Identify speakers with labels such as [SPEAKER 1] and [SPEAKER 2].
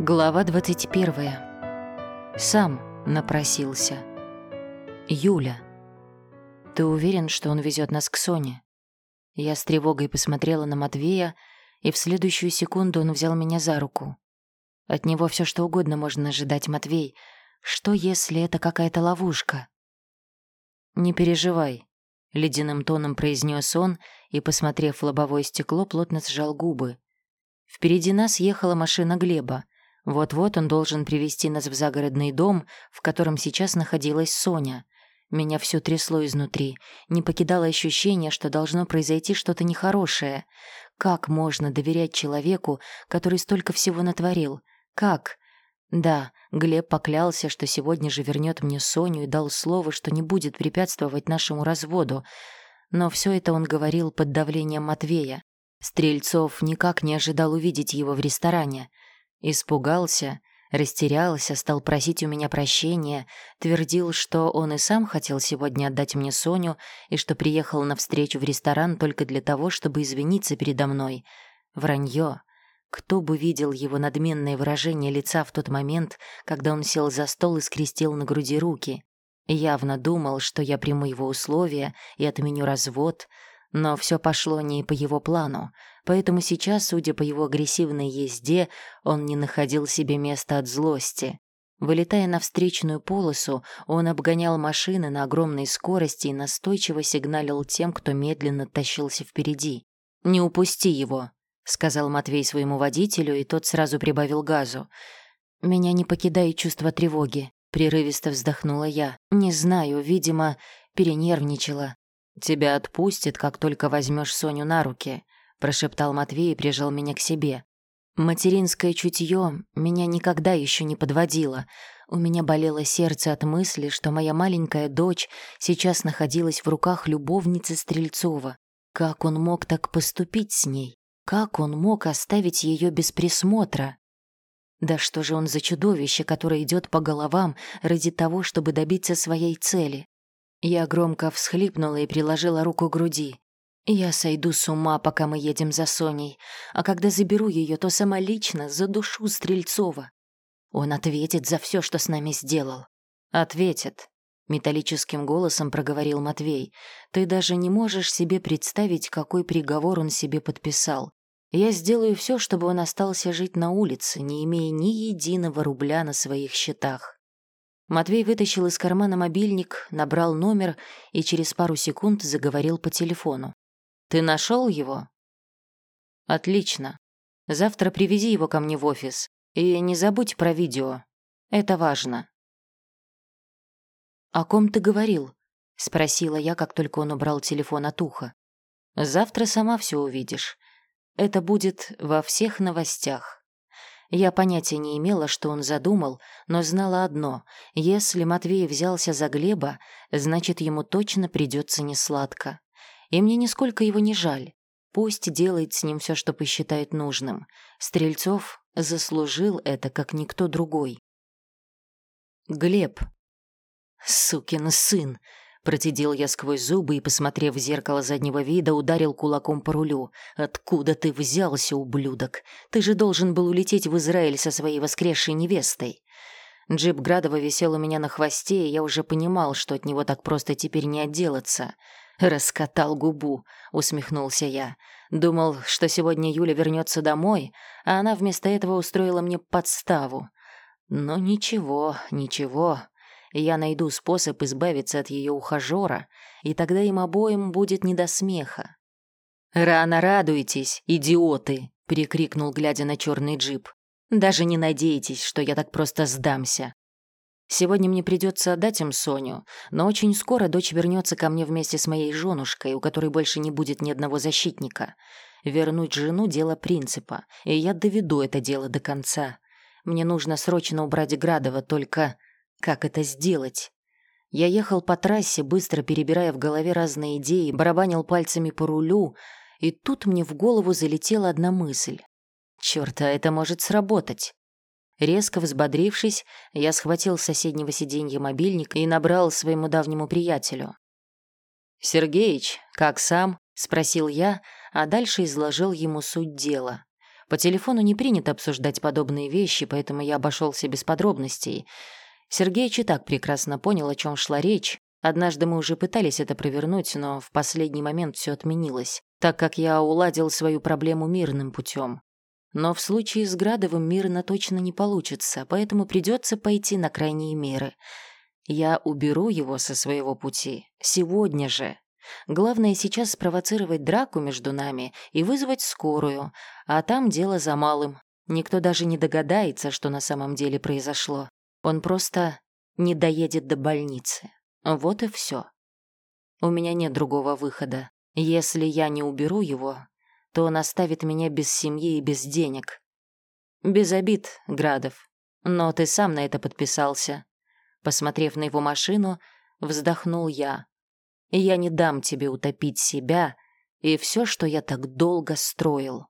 [SPEAKER 1] Глава 21. Сам напросился. Юля. Ты уверен, что он везет нас к Соне? Я с тревогой посмотрела на Матвея, и в следующую секунду он взял меня за руку. От него все что угодно можно ожидать, Матвей. Что, если это какая-то ловушка? Не переживай, ледяным тоном произнес он и, посмотрев в лобовое стекло, плотно сжал губы. Впереди нас ехала машина Глеба — вот-вот он должен привести нас в загородный дом, в котором сейчас находилась Соня. Меня все трясло изнутри, не покидало ощущение, что должно произойти что-то нехорошее. Как можно доверять человеку, который столько всего натворил? Как? Да, Глеб поклялся, что сегодня же вернет мне Соню и дал слово, что не будет препятствовать нашему разводу. Но все это он говорил под давлением Матвея. Стрельцов никак не ожидал увидеть его в ресторане. Испугался, растерялся, стал просить у меня прощения, твердил, что он и сам хотел сегодня отдать мне Соню и что приехал на встречу в ресторан только для того, чтобы извиниться передо мной. Вранье. Кто бы видел его надменное выражение лица в тот момент, когда он сел за стол и скрестил на груди руки. Явно думал, что я приму его условия и отменю развод, но все пошло не по его плану, поэтому сейчас, судя по его агрессивной езде, он не находил себе места от злости. Вылетая на встречную полосу, он обгонял машины на огромной скорости и настойчиво сигналил тем, кто медленно тащился впереди. «Не упусти его», — сказал Матвей своему водителю, и тот сразу прибавил газу. «Меня не покидает чувство тревоги», — прерывисто вздохнула я. «Не знаю, видимо, перенервничала. «Тебя отпустит, как только возьмешь Соню на руки», — прошептал Матвей и прижал меня к себе. Материнское чутье меня никогда еще не подводило. У меня болело сердце от мысли, что моя маленькая дочь сейчас находилась в руках любовницы Стрельцова. Как он мог так поступить с ней? Как он мог оставить ее без присмотра? Да что же он за чудовище, которое идет по головам ради того, чтобы добиться своей цели? Я громко всхлипнула и приложила руку к груди. Я сойду с ума, пока мы едем за Соней, а когда заберу ее, то сама лично задушу Стрельцова. Он ответит за все, что с нами сделал. Ответит. Металлическим голосом проговорил Матвей. Ты даже не можешь себе представить, какой приговор он себе подписал. Я сделаю все, чтобы он остался жить на улице, не имея ни единого рубля на своих счетах. Матвей вытащил из кармана мобильник, набрал номер и через пару секунд заговорил по телефону. «Ты нашел его?» «Отлично. Завтра привези его ко мне в офис. И не забудь про видео. Это важно». «О ком ты говорил?» — спросила я, как только он убрал телефон от уха. «Завтра сама все увидишь. Это будет во всех новостях». Я понятия не имела, что он задумал, но знала одно — если Матвей взялся за Глеба, значит, ему точно придется несладко. И мне нисколько его не жаль. Пусть делает с ним все, что посчитает нужным. Стрельцов заслужил это, как никто другой. Глеб. Сукин сын. Процедил я сквозь зубы и, посмотрев в зеркало заднего вида, ударил кулаком по рулю. «Откуда ты взялся, ублюдок? Ты же должен был улететь в Израиль со своей воскресшей невестой». Джип Градова висел у меня на хвосте, и я уже понимал, что от него так просто теперь не отделаться. «Раскатал губу», — усмехнулся я. «Думал, что сегодня Юля вернется домой, а она вместо этого устроила мне подставу. Но ничего, ничего я найду способ избавиться от ее ухажера, и тогда им обоим будет не до смеха. «Рано радуйтесь, идиоты!» — перекрикнул, глядя на черный джип. «Даже не надейтесь, что я так просто сдамся. Сегодня мне придется отдать им Соню, но очень скоро дочь вернется ко мне вместе с моей женушкой, у которой больше не будет ни одного защитника. Вернуть жену — дело принципа, и я доведу это дело до конца. Мне нужно срочно убрать Градова, только... Как это сделать? Я ехал по трассе, быстро перебирая в голове разные идеи, барабанил пальцами по рулю, и тут мне в голову залетела одна мысль. Чёрт, а это может сработать. Резко взбодрившись, я схватил с соседнего сиденья мобильник и набрал своему давнему приятелю. «Сергеич, как сам?» — спросил я, а дальше изложил ему суть дела. По телефону не принято обсуждать подобные вещи, поэтому я обошелся без подробностей. Сергеич и так прекрасно понял, о чем шла речь. Однажды мы уже пытались это провернуть, но в последний момент все отменилось, так как я уладил свою проблему мирным путем. Но в случае с Градовым мирно точно не получится, поэтому придется пойти на крайние меры. Я уберу его со своего пути. Сегодня же. Главное сейчас спровоцировать драку между нами и вызвать скорую, а там дело за малым. Никто даже не догадается, что на самом деле произошло. Он просто не доедет до больницы. Вот и все. У меня нет другого выхода. Если я не уберу его, то он оставит меня без семьи и без денег. Без обид, Градов. Но ты сам на это подписался. Посмотрев на его машину, вздохнул я. Я не дам тебе утопить себя и все, что я так долго строил.